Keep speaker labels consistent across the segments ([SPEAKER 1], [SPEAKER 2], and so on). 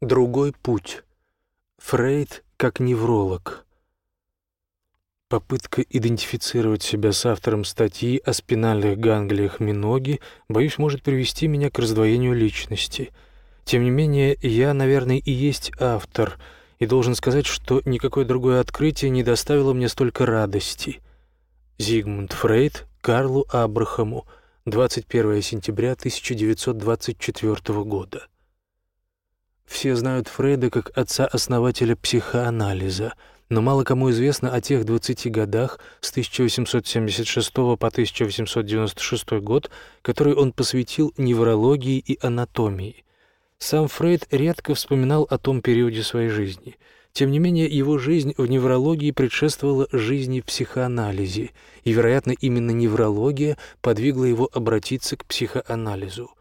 [SPEAKER 1] Другой путь. Фрейд как невролог. Попытка идентифицировать себя с автором статьи о спинальных ганглиях Миноги, боюсь, может привести меня к раздвоению личности. Тем не менее, я, наверное, и есть автор, и должен сказать, что никакое другое открытие не доставило мне столько радости. Зигмунд Фрейд Карлу Абрахаму, 21 сентября 1924 года. Все знают Фрейда как отца-основателя психоанализа, но мало кому известно о тех 20 годах с 1876 по 1896 год, которые он посвятил неврологии и анатомии. Сам Фрейд редко вспоминал о том периоде своей жизни. Тем не менее, его жизнь в неврологии предшествовала жизни в психоанализе, и, вероятно, именно неврология подвигла его обратиться к психоанализу.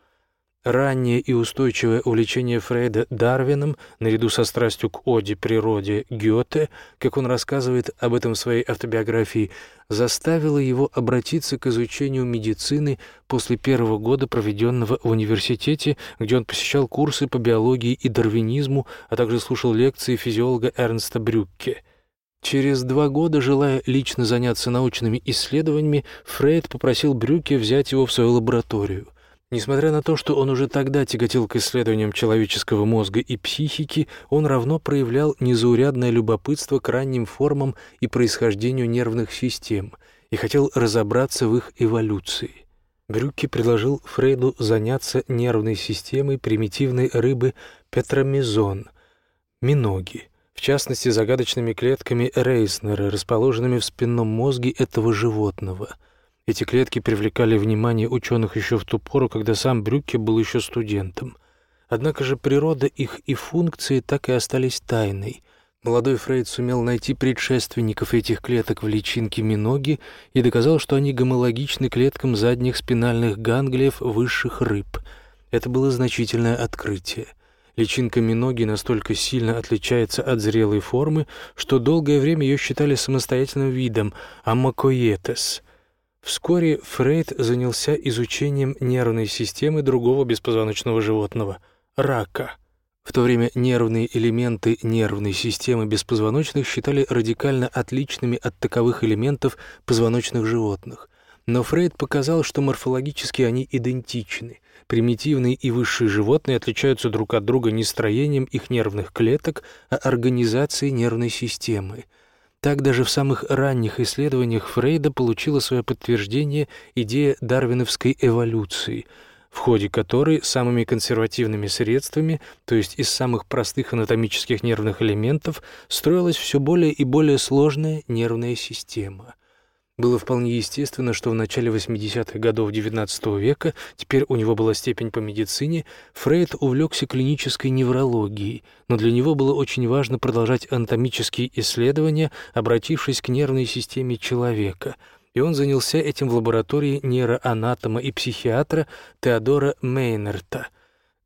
[SPEAKER 1] Раннее и устойчивое увлечение Фрейда Дарвином, наряду со страстью к оде природе Гёте, как он рассказывает об этом в своей автобиографии, заставило его обратиться к изучению медицины после первого года, проведенного в университете, где он посещал курсы по биологии и дарвинизму, а также слушал лекции физиолога Эрнста Брюкке. Через два года, желая лично заняться научными исследованиями, Фрейд попросил Брюкке взять его в свою лабораторию – Несмотря на то, что он уже тогда тяготел к исследованиям человеческого мозга и психики, он равно проявлял незаурядное любопытство к ранним формам и происхождению нервных систем и хотел разобраться в их эволюции. Брюкке предложил Фрейду заняться нервной системой примитивной рыбы петромезон, миноги, в частности загадочными клетками Рейснера, расположенными в спинном мозге этого животного — эти клетки привлекали внимание ученых еще в ту пору, когда сам Брюкке был еще студентом. Однако же природа их и функции так и остались тайной. Молодой Фрейд сумел найти предшественников этих клеток в личинке миноги и доказал, что они гомологичны клеткам задних спинальных ганглиев высших рыб. Это было значительное открытие. Личинка миноги настолько сильно отличается от зрелой формы, что долгое время ее считали самостоятельным видом – амакоетес – Вскоре Фрейд занялся изучением нервной системы другого беспозвоночного животного — рака. В то время нервные элементы нервной системы беспозвоночных считали радикально отличными от таковых элементов позвоночных животных. Но Фрейд показал, что морфологически они идентичны. Примитивные и высшие животные отличаются друг от друга не строением их нервных клеток, а организацией нервной системы — так даже в самых ранних исследованиях Фрейда получила свое подтверждение идея дарвиновской эволюции, в ходе которой самыми консервативными средствами, то есть из самых простых анатомических нервных элементов, строилась все более и более сложная нервная система. Было вполне естественно, что в начале 80-х годов XIX века, теперь у него была степень по медицине, Фрейд увлекся клинической неврологией, но для него было очень важно продолжать анатомические исследования, обратившись к нервной системе человека, и он занялся этим в лаборатории нейроанатома и психиатра Теодора Мейнерта –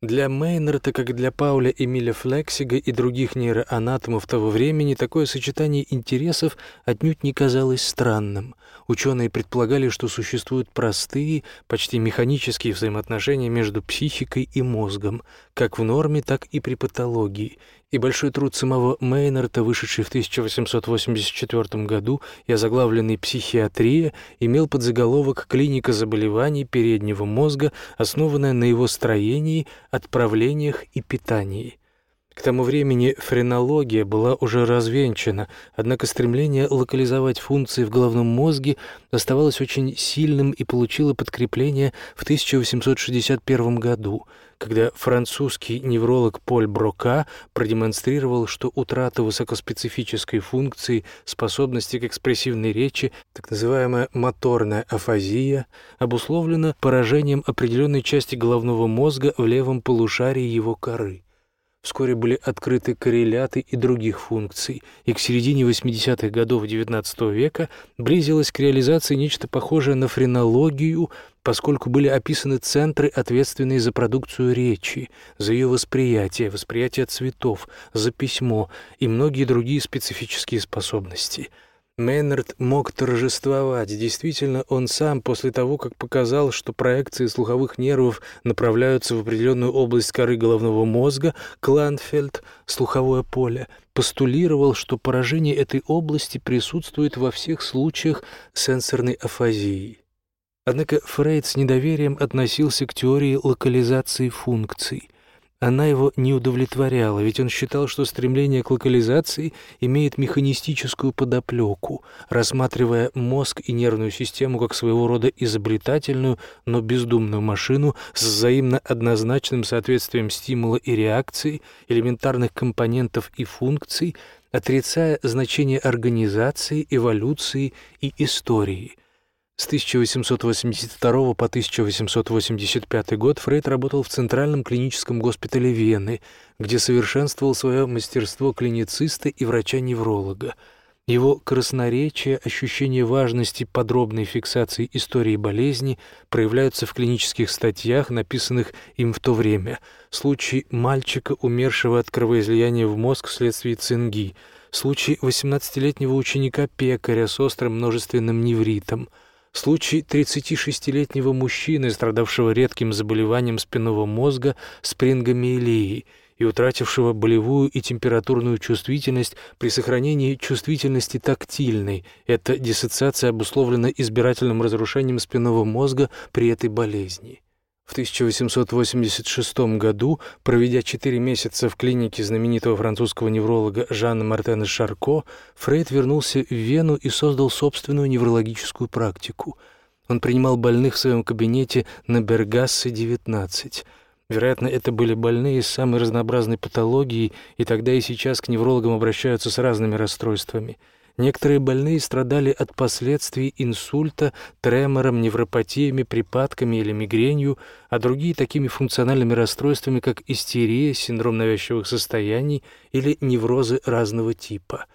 [SPEAKER 1] для Мейнерта, как для Пауля Эмиля Флексига и других нейроанатомов того времени, такое сочетание интересов отнюдь не казалось странным. Ученые предполагали, что существуют простые, почти механические взаимоотношения между психикой и мозгом, как в норме, так и при патологии, и большой труд самого Мейнарта, вышедший в 1884 году и озаглавленный «Психиатрия», имел подзаголовок «Клиника заболеваний переднего мозга, основанная на его строении, отправлениях и питании». К тому времени френология была уже развенчана, однако стремление локализовать функции в головном мозге оставалось очень сильным и получило подкрепление в 1861 году, когда французский невролог Поль Брока продемонстрировал, что утрата высокоспецифической функции способности к экспрессивной речи, так называемая моторная афазия, обусловлена поражением определенной части головного мозга в левом полушарии его коры. Вскоре были открыты корреляты и других функций, и к середине 80-х годов XIX века близилось к реализации нечто похожее на френологию, поскольку были описаны центры, ответственные за продукцию речи, за ее восприятие, восприятие цветов, за письмо и многие другие специфические способности. Мейнард мог торжествовать. Действительно, он сам, после того, как показал, что проекции слуховых нервов направляются в определенную область коры головного мозга, Кланфельд, слуховое поле, постулировал, что поражение этой области присутствует во всех случаях сенсорной афазии. Однако Фрейд с недоверием относился к теории локализации функций. Она его не удовлетворяла, ведь он считал, что стремление к локализации имеет механистическую подоплеку, рассматривая мозг и нервную систему как своего рода изобретательную, но бездумную машину с взаимно однозначным соответствием стимула и реакции, элементарных компонентов и функций, отрицая значение организации, эволюции и истории – с 1882 по 1885 год Фрейд работал в Центральном клиническом госпитале Вены, где совершенствовал свое мастерство клинициста и врача-невролога. Его красноречие, ощущение важности подробной фиксации истории болезни проявляются в клинических статьях, написанных им в то время. Случай мальчика, умершего от кровоизлияния в мозг вследствие цинги, случай 18-летнего ученика-пекаря с острым множественным невритом — Случай 36-летнего мужчины, страдавшего редким заболеванием спинного мозга спрингомиелией и утратившего болевую и температурную чувствительность при сохранении чувствительности тактильной. Эта диссоциация обусловлена избирательным разрушением спинного мозга при этой болезни. В 1886 году, проведя четыре месяца в клинике знаменитого французского невролога Жана Мартена Шарко, Фрейд вернулся в Вену и создал собственную неврологическую практику. Он принимал больных в своем кабинете на Бергассе, 19. Вероятно, это были больные с самой разнообразной патологией, и тогда и сейчас к неврологам обращаются с разными расстройствами – Некоторые больные страдали от последствий инсульта, тремором, невропатиями, припадками или мигренью, а другие такими функциональными расстройствами, как истерия, синдром навязчивых состояний или неврозы разного типа.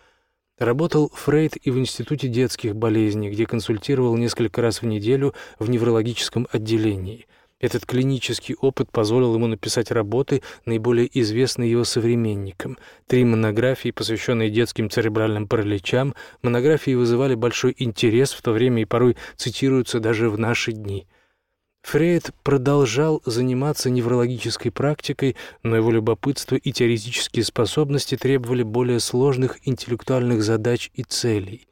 [SPEAKER 1] Работал Фрейд и в Институте детских болезней, где консультировал несколько раз в неделю в неврологическом отделении – этот клинический опыт позволил ему написать работы, наиболее известные его современникам. Три монографии, посвященные детским церебральным параличам, монографии вызывали большой интерес в то время и порой цитируются даже в наши дни. Фрейд продолжал заниматься неврологической практикой, но его любопытство и теоретические способности требовали более сложных интеллектуальных задач и целей.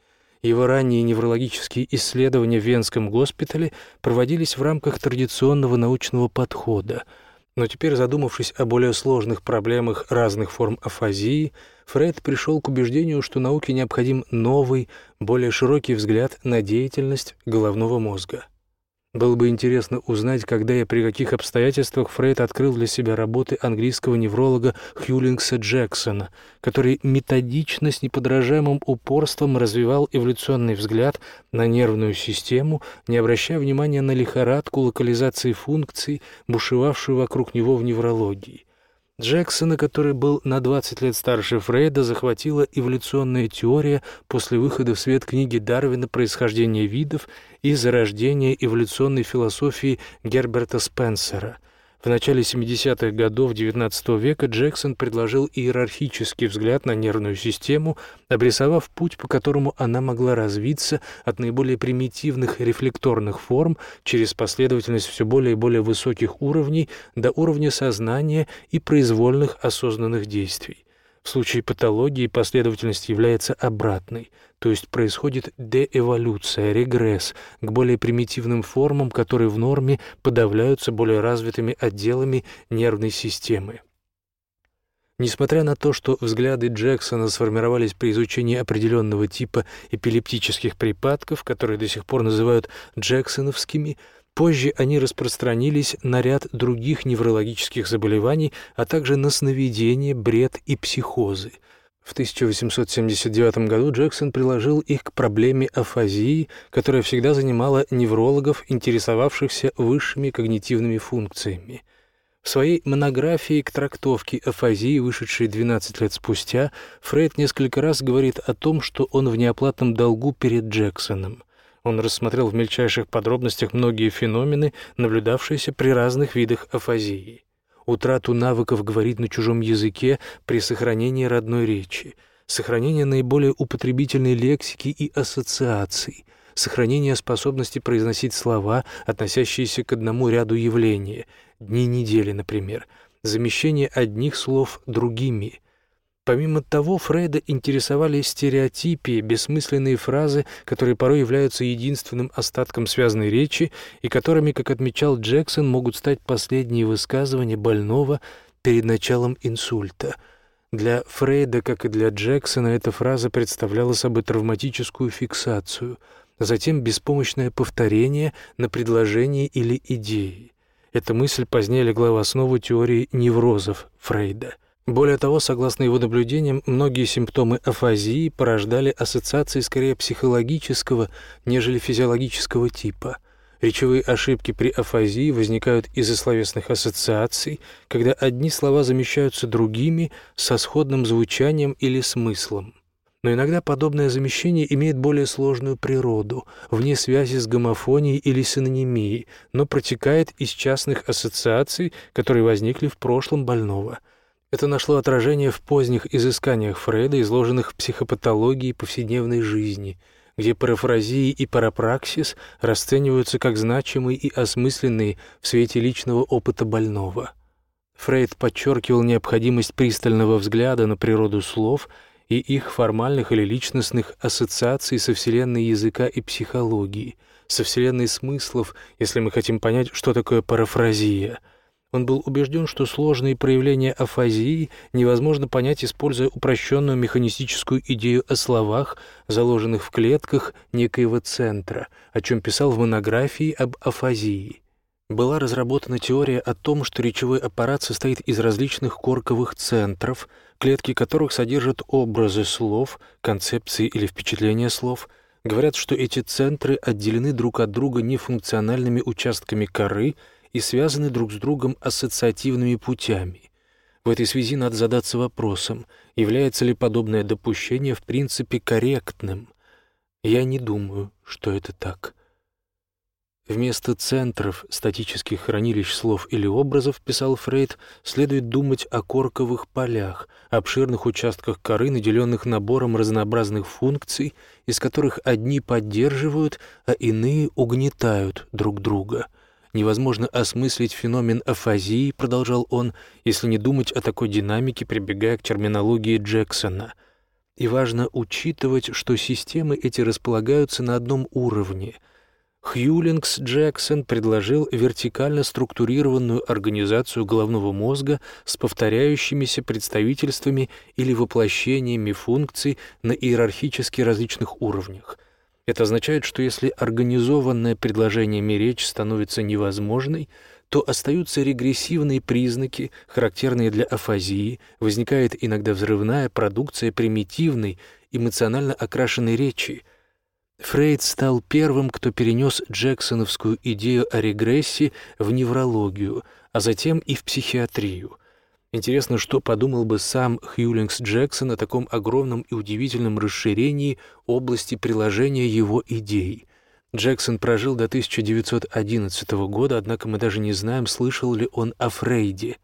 [SPEAKER 1] Его ранние неврологические исследования в Венском госпитале проводились в рамках традиционного научного подхода. Но теперь, задумавшись о более сложных проблемах разных форм афазии, Фрейд пришел к убеждению, что науке необходим новый, более широкий взгляд на деятельность головного мозга. Было бы интересно узнать, когда и при каких обстоятельствах Фрейд открыл для себя работы английского невролога Хьюлингса Джексона, который методично с неподражаемым упорством развивал эволюционный взгляд на нервную систему, не обращая внимания на лихорадку локализации функций, бушевавшую вокруг него в неврологии. Джексона, который был на 20 лет старше Фрейда, захватила эволюционная теория после выхода в свет книги Дарвина «Происхождение видов» и зарождение эволюционной философии Герберта Спенсера. В начале 70-х годов XIX века Джексон предложил иерархический взгляд на нервную систему, обрисовав путь, по которому она могла развиться от наиболее примитивных рефлекторных форм через последовательность все более и более высоких уровней до уровня сознания и произвольных осознанных действий. В случае патологии последовательность является обратной, то есть происходит деэволюция, регресс к более примитивным формам, которые в норме подавляются более развитыми отделами нервной системы. Несмотря на то, что взгляды Джексона сформировались при изучении определенного типа эпилептических припадков, которые до сих пор называют джексоновскими, Позже они распространились на ряд других неврологических заболеваний, а также на сновидения, бред и психозы. В 1879 году Джексон приложил их к проблеме афазии, которая всегда занимала неврологов, интересовавшихся высшими когнитивными функциями. В своей монографии к трактовке афазии, вышедшей 12 лет спустя, Фрейд несколько раз говорит о том, что он в неоплатном долгу перед Джексоном. Он рассмотрел в мельчайших подробностях многие феномены, наблюдавшиеся при разных видах афазии. Утрату навыков говорить на чужом языке при сохранении родной речи, сохранение наиболее употребительной лексики и ассоциаций, сохранение способности произносить слова, относящиеся к одному ряду явления, дни недели, например, замещение одних слов другими. Помимо того, Фрейда интересовали стереотипы, бессмысленные фразы, которые порой являются единственным остатком связанной речи и которыми, как отмечал Джексон, могут стать последние высказывания больного перед началом инсульта. Для Фрейда, как и для Джексона, эта фраза представляла собой травматическую фиксацию, затем беспомощное повторение на предложении или идее. Эта мысль позднее легла в основу теории неврозов Фрейда. Более того, согласно его наблюдениям, многие симптомы афазии порождали ассоциации скорее психологического, нежели физиологического типа. Речевые ошибки при афазии возникают из-за словесных ассоциаций, когда одни слова замещаются другими со сходным звучанием или смыслом. Но иногда подобное замещение имеет более сложную природу, вне связи с гомофонией или синонимией, но протекает из частных ассоциаций, которые возникли в прошлом больного. Это нашло отражение в поздних изысканиях Фрейда, изложенных в психопатологии повседневной жизни, где парафразии и парапраксис расцениваются как значимые и осмысленные в свете личного опыта больного. Фрейд подчеркивал необходимость пристального взгляда на природу слов – и их формальных или личностных ассоциаций со вселенной языка и психологии, со вселенной смыслов, если мы хотим понять, что такое парафразия. Он был убежден, что сложные проявления афазии невозможно понять, используя упрощенную механистическую идею о словах, заложенных в клетках некоего центра, о чем писал в монографии об афазии была разработана теория о том, что речевой аппарат состоит из различных корковых центров, клетки которых содержат образы слов, концепции или впечатления слов. Говорят, что эти центры отделены друг от друга нефункциональными участками коры и связаны друг с другом ассоциативными путями. В этой связи надо задаться вопросом, является ли подобное допущение в принципе корректным. Я не думаю, что это так. Вместо центров статических хранилищ слов или образов, писал Фрейд, следует думать о корковых полях, обширных участках коры, наделенных набором разнообразных функций, из которых одни поддерживают, а иные угнетают друг друга. Невозможно осмыслить феномен афазии, продолжал он, если не думать о такой динамике, прибегая к терминологии Джексона. И важно учитывать, что системы эти располагаются на одном уровне — Хьюлингс Джексон предложил вертикально структурированную организацию головного мозга с повторяющимися представительствами или воплощениями функций на иерархически различных уровнях. Это означает, что если организованное предложениями речь становится невозможной, то остаются регрессивные признаки, характерные для афазии, возникает иногда взрывная продукция примитивной, эмоционально окрашенной речи – Фрейд стал первым, кто перенес джексоновскую идею о регрессии в неврологию, а затем и в психиатрию. Интересно, что подумал бы сам Хьюлингс Джексон о таком огромном и удивительном расширении области приложения его идей. Джексон прожил до 1911 года, однако мы даже не знаем, слышал ли он о Фрейде.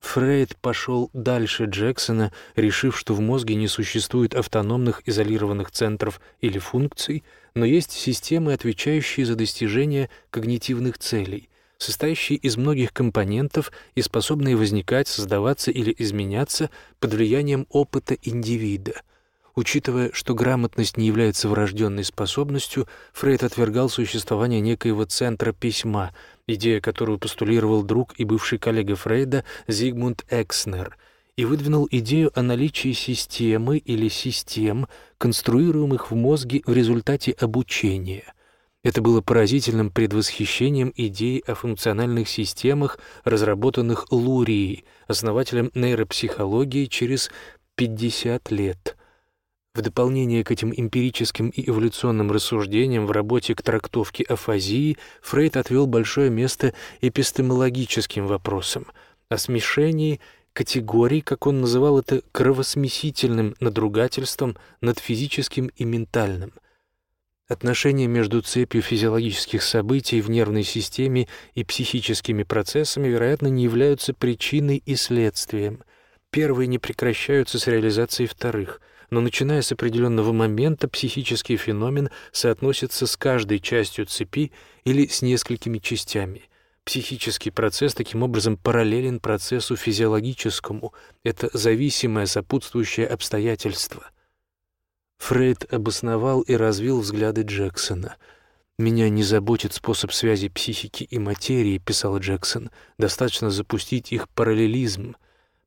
[SPEAKER 1] Фрейд пошел дальше Джексона, решив, что в мозге не существует автономных изолированных центров или функций, но есть системы, отвечающие за достижение когнитивных целей, состоящие из многих компонентов и способные возникать, создаваться или изменяться под влиянием опыта индивида — Учитывая, что грамотность не является врожденной способностью, Фрейд отвергал существование некоего центра письма, идея, которую постулировал друг и бывший коллега Фрейда Зигмунд Экснер, и выдвинул идею о наличии системы или систем, конструируемых в мозге в результате обучения. Это было поразительным предвосхищением идей о функциональных системах, разработанных Лурией, основателем нейропсихологии через 50 лет — в дополнение к этим эмпирическим и эволюционным рассуждениям в работе к трактовке афазии Фрейд отвел большое место эпистемологическим вопросам о смешении категорий, как он называл это, кровосмесительным надругательством над физическим и ментальным. Отношения между цепью физиологических событий в нервной системе и психическими процессами, вероятно, не являются причиной и следствием – Первые не прекращаются с реализацией вторых, но начиная с определенного момента психический феномен соотносится с каждой частью цепи или с несколькими частями. Психический процесс таким образом параллелен процессу физиологическому. Это зависимое сопутствующее обстоятельство. Фрейд обосновал и развил взгляды Джексона. «Меня не заботит способ связи психики и материи», — писал Джексон. «Достаточно запустить их параллелизм.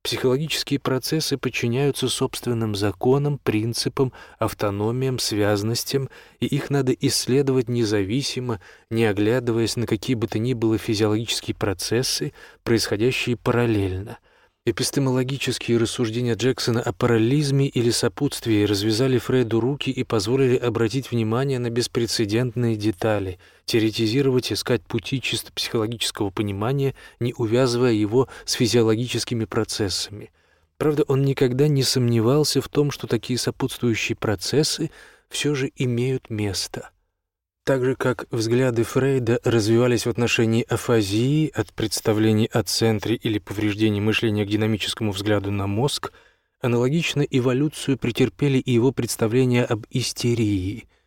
[SPEAKER 1] Психологические процессы подчиняются собственным законам, принципам, автономиям, связностям, и их надо исследовать независимо, не оглядываясь на какие бы то ни было физиологические процессы, происходящие параллельно. Эпистемологические рассуждения Джексона о параллелизме или сопутствии развязали Фрейду руки и позволили обратить внимание на беспрецедентные детали, теоретизировать, искать пути чисто психологического понимания, не увязывая его с физиологическими процессами. Правда, он никогда не сомневался в том, что такие сопутствующие процессы все же имеют место — так же, как взгляды Фрейда развивались в отношении афазии от представлений о центре или повреждений мышления к динамическому взгляду на мозг, аналогично эволюцию претерпели и его представления об истерии –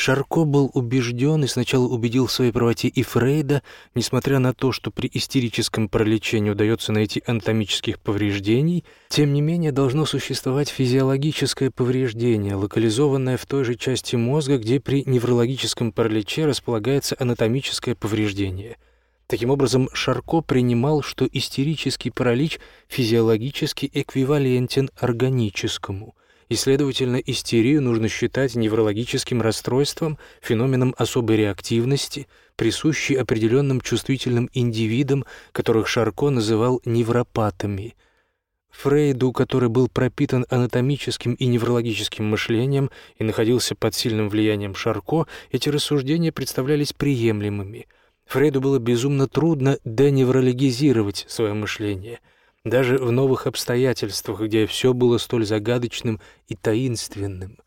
[SPEAKER 1] Шарко был убежден и сначала убедил в своей правоте и Фрейда, несмотря на то, что при истерическом пролечении удается найти анатомических повреждений, тем не менее должно существовать физиологическое повреждение, локализованное в той же части мозга, где при неврологическом параличе располагается анатомическое повреждение. Таким образом, Шарко принимал, что истерический паралич физиологически эквивалентен органическому – и, следовательно, истерию нужно считать неврологическим расстройством, феноменом особой реактивности, присущей определенным чувствительным индивидам, которых Шарко называл невропатами. Фрейду, который был пропитан анатомическим и неврологическим мышлением и находился под сильным влиянием Шарко, эти рассуждения представлялись приемлемыми. Фрейду было безумно трудно деневрологизировать свое мышление — даже в новых обстоятельствах, где все было столь загадочным и таинственным.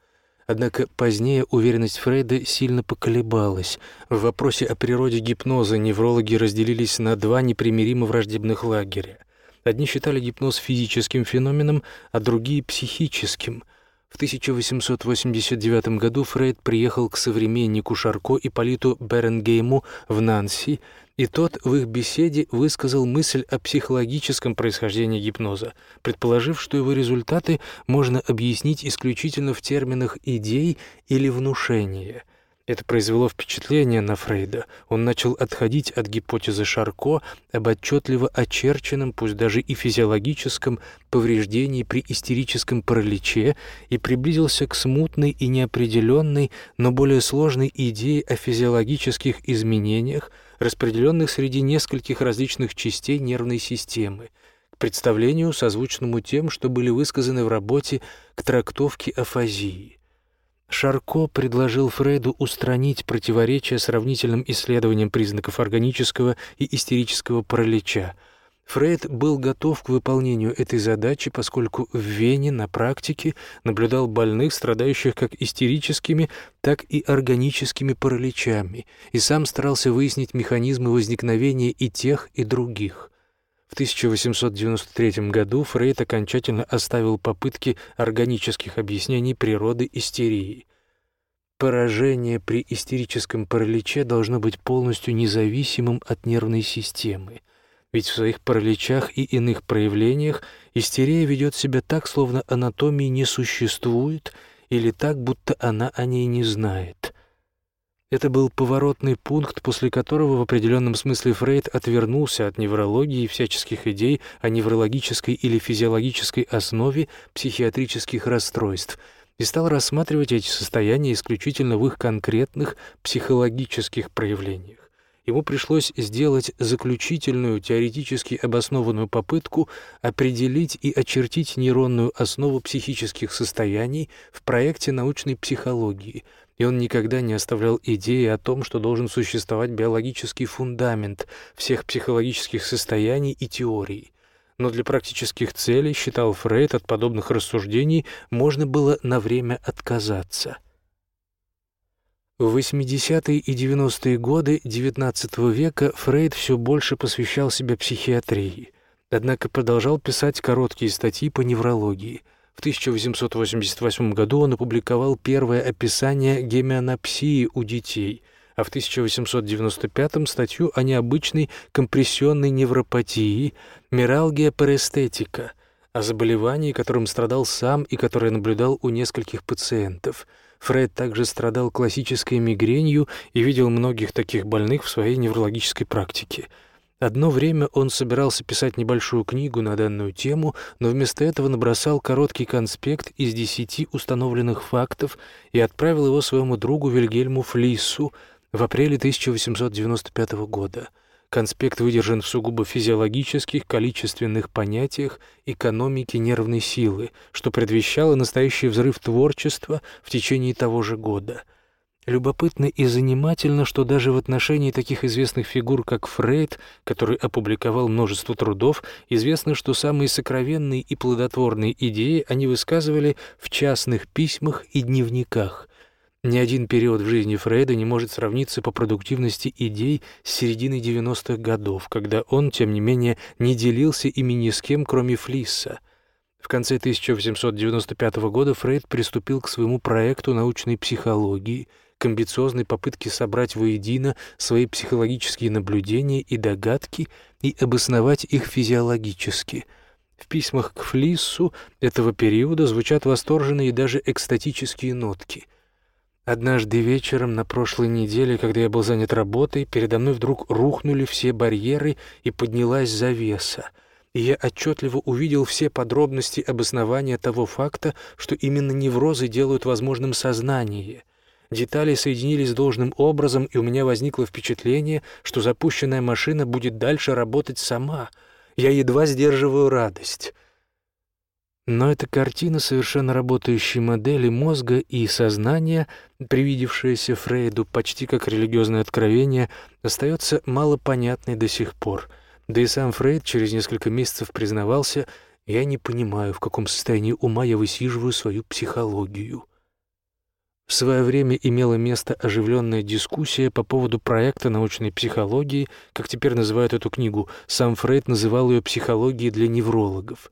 [SPEAKER 1] Однако позднее уверенность Фрейда сильно поколебалась. В вопросе о природе гипноза неврологи разделились на два непримиримо враждебных лагеря. Одни считали гипноз физическим феноменом, а другие — психическим. В 1889 году Фрейд приехал к современнику Шарко и Политу Беренгейму в Нанси и тот в их беседе высказал мысль о психологическом происхождении гипноза, предположив, что его результаты можно объяснить исключительно в терминах идей или внушения. Это произвело впечатление на Фрейда. Он начал отходить от гипотезы Шарко об отчетливо очерченном, пусть даже и физиологическом, повреждении при истерическом параличе и приблизился к смутной и неопределенной, но более сложной идее о физиологических изменениях, распределенных среди нескольких различных частей нервной системы, к представлению, созвучному тем, что были высказаны в работе к трактовке афазии. Шарко предложил Фрейду устранить противоречия сравнительным исследованием признаков органического и истерического паралича – Фрейд был готов к выполнению этой задачи, поскольку в Вене на практике наблюдал больных, страдающих как истерическими, так и органическими параличами, и сам старался выяснить механизмы возникновения и тех, и других. В 1893 году Фрейд окончательно оставил попытки органических объяснений природы истерии. Поражение при истерическом параличе должно быть полностью независимым от нервной системы – ведь в своих параличах и иных проявлениях истерия ведет себя так, словно анатомии не существует, или так, будто она о ней не знает. Это был поворотный пункт, после которого в определенном смысле Фрейд отвернулся от неврологии и всяческих идей о неврологической или физиологической основе психиатрических расстройств и стал рассматривать эти состояния исключительно в их конкретных психологических проявлениях. Ему пришлось сделать заключительную теоретически обоснованную попытку определить и очертить нейронную основу психических состояний в проекте научной психологии, и он никогда не оставлял идеи о том, что должен существовать биологический фундамент всех психологических состояний и теорий. Но для практических целей, считал Фрейд, от подобных рассуждений можно было на время отказаться – в 80-е и 90-е годы XIX века Фрейд все больше посвящал себя психиатрии. однако продолжал писать короткие статьи по неврологии. В 1888 году он опубликовал первое описание гемианопсии у детей, а в 1895 статью о необычной компрессионной невропатии «Миралгия парестетика», о заболевании, которым страдал сам и которое наблюдал у нескольких пациентов. Фред также страдал классической мигренью и видел многих таких больных в своей неврологической практике. Одно время он собирался писать небольшую книгу на данную тему, но вместо этого набросал короткий конспект из десяти установленных фактов и отправил его своему другу Вильгельму Флиссу в апреле 1895 года — Конспект выдержан в сугубо физиологических, количественных понятиях экономики нервной силы, что предвещало настоящий взрыв творчества в течение того же года. Любопытно и занимательно, что даже в отношении таких известных фигур, как Фрейд, который опубликовал множество трудов, известно, что самые сокровенные и плодотворные идеи они высказывали в частных письмах и дневниках, ни один период в жизни Фрейда не может сравниться по продуктивности идей с середины 90-х годов, когда он, тем не менее, не делился ими ни с кем, кроме Флисса. В конце 1895 года Фрейд приступил к своему проекту научной психологии, к амбициозной попытке собрать воедино свои психологические наблюдения и догадки и обосновать их физиологически – в письмах к Флиссу этого периода звучат восторженные и даже экстатические нотки. Однажды вечером на прошлой неделе, когда я был занят работой, передо мной вдруг рухнули все барьеры и поднялась завеса. И я отчетливо увидел все подробности обоснования того факта, что именно неврозы делают возможным сознание. Детали соединились должным образом, и у меня возникло впечатление, что запущенная машина будет дальше работать сама. Я едва сдерживаю радость. Но эта картина совершенно работающей модели мозга и сознания, привидевшаяся Фрейду почти как религиозное откровение, остается малопонятной до сих пор. Да и сам Фрейд через несколько месяцев признавался, «Я не понимаю, в каком состоянии ума я высиживаю свою психологию». В свое время имела место оживленная дискуссия по поводу проекта научной психологии, как теперь называют эту книгу. Сам Фрейд называл ее «психологией для неврологов».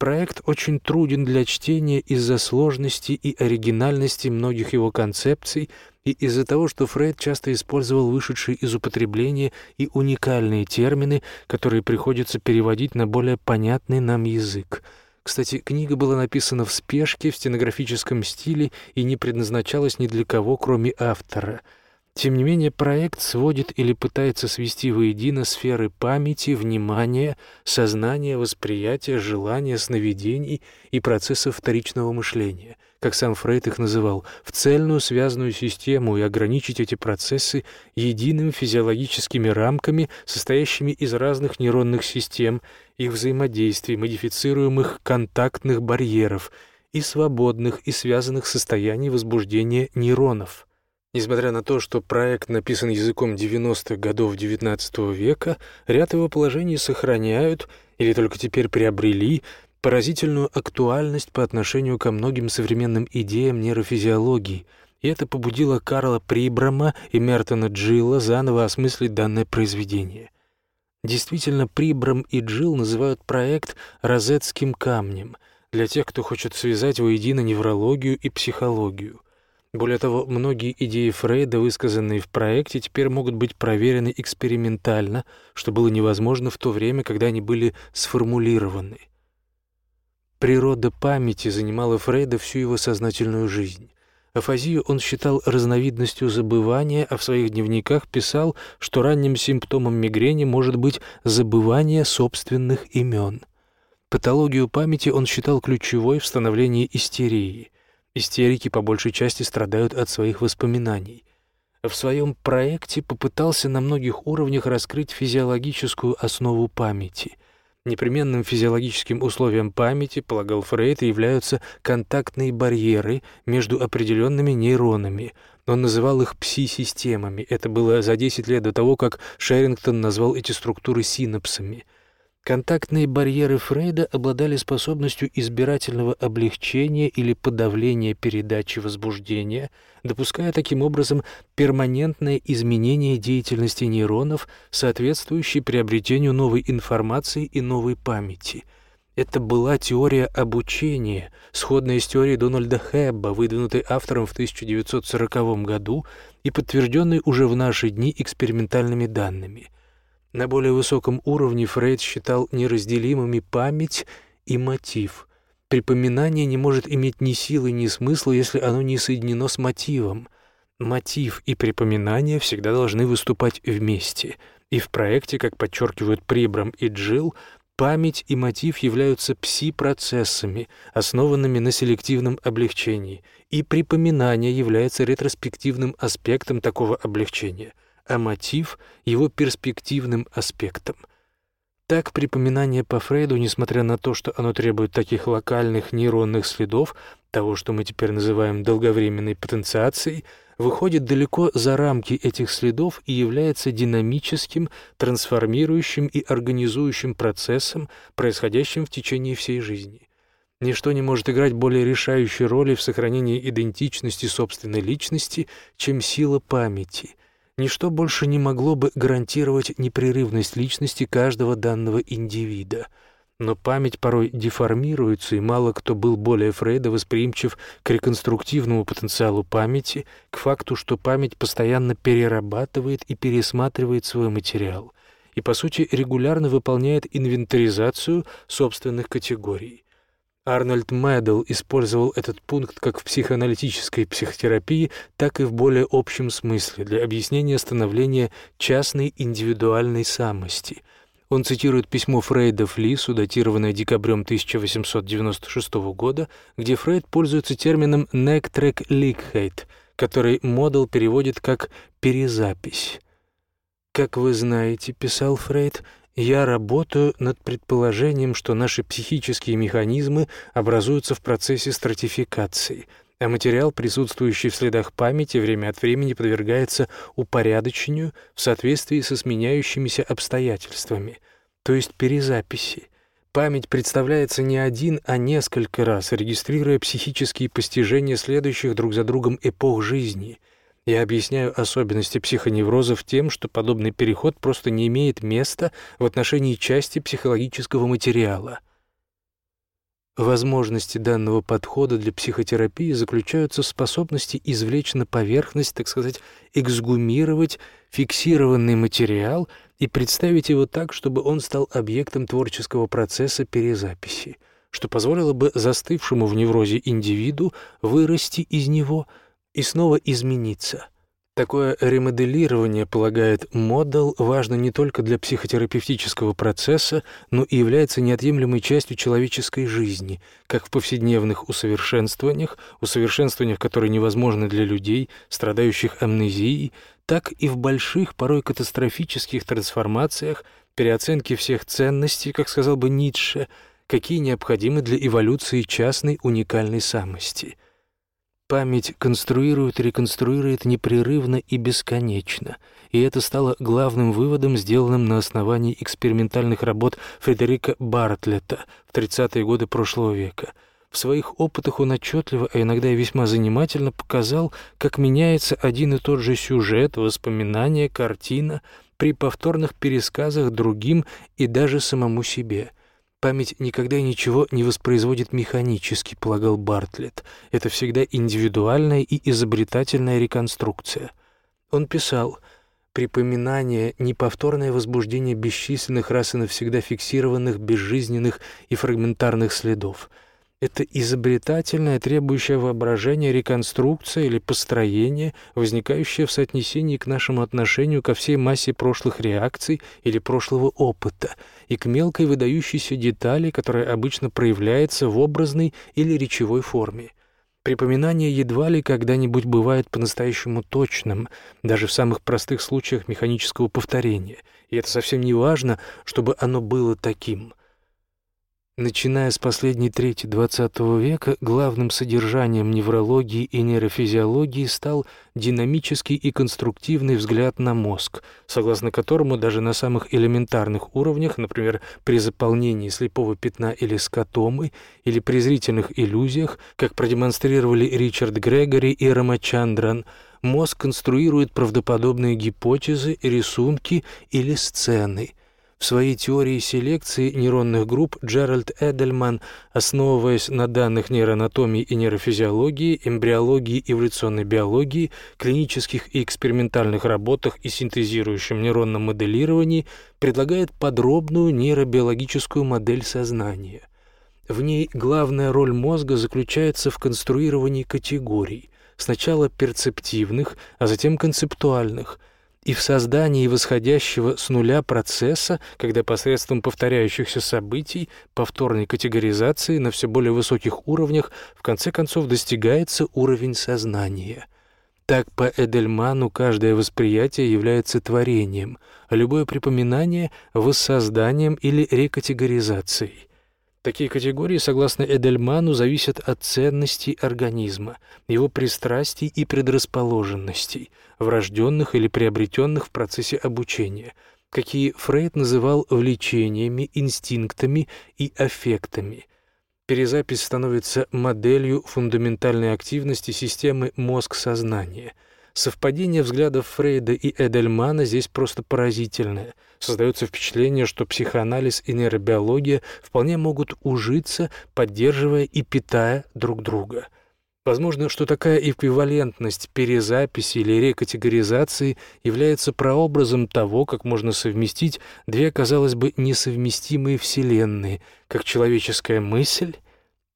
[SPEAKER 1] Проект очень труден для чтения из-за сложности и оригинальности многих его концепций и из-за того, что Фрейд часто использовал вышедшие из употребления и уникальные термины, которые приходится переводить на более понятный нам язык. Кстати, книга была написана в спешке, в стенографическом стиле и не предназначалась ни для кого, кроме автора — тем не менее, проект сводит или пытается свести воедино сферы памяти, внимания, сознания, восприятия, желания, сновидений и процессов вторичного мышления, как сам Фрейд их называл, в цельную связанную систему и ограничить эти процессы едиными физиологическими рамками, состоящими из разных нейронных систем, их взаимодействий, модифицируемых контактных барьеров и свободных и связанных состояний возбуждения нейронов. Несмотря на то, что проект написан языком 90-х годов XIX века, ряд его положений сохраняют или только теперь приобрели поразительную актуальность по отношению ко многим современным идеям нейрофизиологии, и это побудило Карла Прибрама и Мертона Джилла заново осмыслить данное произведение. Действительно, Прибрам и Джилл называют проект «розетским камнем» для тех, кто хочет связать воедино неврологию и психологию — более того, многие идеи Фрейда, высказанные в проекте, теперь могут быть проверены экспериментально, что было невозможно в то время, когда они были сформулированы. Природа памяти занимала Фрейда всю его сознательную жизнь. Афазию он считал разновидностью забывания, а в своих дневниках писал, что ранним симптомом мигрени может быть забывание собственных имен. Патологию памяти он считал ключевой в становлении истерии — Истерики по большей части страдают от своих воспоминаний. В своем проекте попытался на многих уровнях раскрыть физиологическую основу памяти. Непременным физиологическим условием памяти, полагал Фрейд, являются контактные барьеры между определенными нейронами. Он называл их пси-системами. Это было за 10 лет до того, как Шерингтон назвал эти структуры синапсами — Контактные барьеры Фрейда обладали способностью избирательного облегчения или подавления передачи возбуждения, допуская таким образом перманентное изменение деятельности нейронов, соответствующей приобретению новой информации и новой памяти. Это была теория обучения, сходная с теорией Дональда Хэбба, выдвинутой автором в 1940 году и подтвержденной уже в наши дни экспериментальными данными – на более высоком уровне Фрейд считал неразделимыми память и мотив. Припоминание не может иметь ни силы, ни смысла, если оно не соединено с мотивом. Мотив и припоминание всегда должны выступать вместе. И в проекте, как подчеркивают Прибрам и Джилл, память и мотив являются пси-процессами, основанными на селективном облегчении, и припоминание является ретроспективным аспектом такого облегчения — а мотив — его перспективным аспектом. Так припоминание по Фрейду, несмотря на то, что оно требует таких локальных нейронных следов, того, что мы теперь называем долговременной потенциацией, выходит далеко за рамки этих следов и является динамическим, трансформирующим и организующим процессом, происходящим в течение всей жизни. Ничто не может играть более решающей роли в сохранении идентичности собственной личности, чем сила памяти, Ничто больше не могло бы гарантировать непрерывность личности каждого данного индивида. Но память порой деформируется, и мало кто был более Фрейда восприимчив к реконструктивному потенциалу памяти, к факту, что память постоянно перерабатывает и пересматривает свой материал и, по сути, регулярно выполняет инвентаризацию собственных категорий. Арнольд Мэддл использовал этот пункт как в психоаналитической психотерапии, так и в более общем смысле для объяснения становления частной индивидуальной самости. Он цитирует письмо Фрейда Флису, датированное декабрем 1896 года, где Фрейд пользуется термином «нектрек-ликхейт», который Модел переводит как «перезапись». «Как вы знаете», — писал Фрейд, я работаю над предположением, что наши психические механизмы образуются в процессе стратификации, а материал, присутствующий в следах памяти, время от времени подвергается упорядочению в соответствии со сменяющимися обстоятельствами, то есть перезаписи. Память представляется не один, а несколько раз, регистрируя психические постижения следующих друг за другом эпох жизни — я объясняю особенности психоневрозов тем, что подобный переход просто не имеет места в отношении части психологического материала. Возможности данного подхода для психотерапии заключаются в способности извлечь на поверхность, так сказать, эксгумировать фиксированный материал и представить его так, чтобы он стал объектом творческого процесса перезаписи, что позволило бы застывшему в неврозе индивиду вырасти из него – и снова измениться. Такое ремоделирование, полагает Модел, важно не только для психотерапевтического процесса, но и является неотъемлемой частью человеческой жизни, как в повседневных усовершенствованиях, усовершенствованиях, которые невозможны для людей, страдающих амнезией, так и в больших, порой катастрофических трансформациях, переоценке всех ценностей, как сказал бы Ницше, какие необходимы для эволюции частной уникальной самости – Память конструирует реконструирует непрерывно и бесконечно, и это стало главным выводом, сделанным на основании экспериментальных работ Фредерика Бартлета в 30-е годы прошлого века. В своих опытах он отчетливо, а иногда и весьма занимательно показал, как меняется один и тот же сюжет, воспоминание, картина при повторных пересказах другим и даже самому себе — Память никогда ничего не воспроизводит механически, полагал Бартлетт. Это всегда индивидуальная и изобретательная реконструкция. Он писал «Припоминание — неповторное возбуждение бесчисленных раз и навсегда фиксированных, безжизненных и фрагментарных следов — это изобретательная, требующая воображения реконструкция или построение, возникающая в соотнесении к нашему отношению ко всей массе прошлых реакций или прошлого опыта и к мелкой выдающейся детали, которая обычно проявляется в образной или речевой форме. Припоминание едва ли когда-нибудь бывает по-настоящему точным, даже в самых простых случаях механического повторения, и это совсем не важно, чтобы оно было таким — Начиная с последней трети XX века, главным содержанием неврологии и нейрофизиологии стал динамический и конструктивный взгляд на мозг, согласно которому даже на самых элементарных уровнях, например, при заполнении слепого пятна или скотомы, или при зрительных иллюзиях, как продемонстрировали Ричард Грегори и Рамачандран, мозг конструирует правдоподобные гипотезы, рисунки или сцены – в своей теории селекции нейронных групп Джеральд Эдельман, основываясь на данных нейроанатомии и нейрофизиологии, эмбриологии, эволюционной биологии, клинических и экспериментальных работах и синтезирующем нейронном моделировании, предлагает подробную нейробиологическую модель сознания. В ней главная роль мозга заключается в конструировании категорий, сначала перцептивных, а затем концептуальных – и в создании восходящего с нуля процесса, когда посредством повторяющихся событий, повторной категоризации на все более высоких уровнях, в конце концов достигается уровень сознания. Так по Эдельману каждое восприятие является творением, а любое припоминание — воссозданием или рекатегоризацией. Такие категории, согласно Эдельману, зависят от ценностей организма, его пристрастий и предрасположенностей, врожденных или приобретенных в процессе обучения, какие Фрейд называл влечениями, инстинктами и аффектами. Перезапись становится моделью фундаментальной активности системы мозг-сознание — Совпадение взглядов Фрейда и Эдельмана здесь просто поразительное. Создается впечатление, что психоанализ и нейробиология вполне могут ужиться, поддерживая и питая друг друга. Возможно, что такая эквивалентность перезаписи или рекатегоризации является прообразом того, как можно совместить две, казалось бы, несовместимые вселенные, как человеческая мысль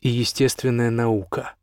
[SPEAKER 1] и естественная наука.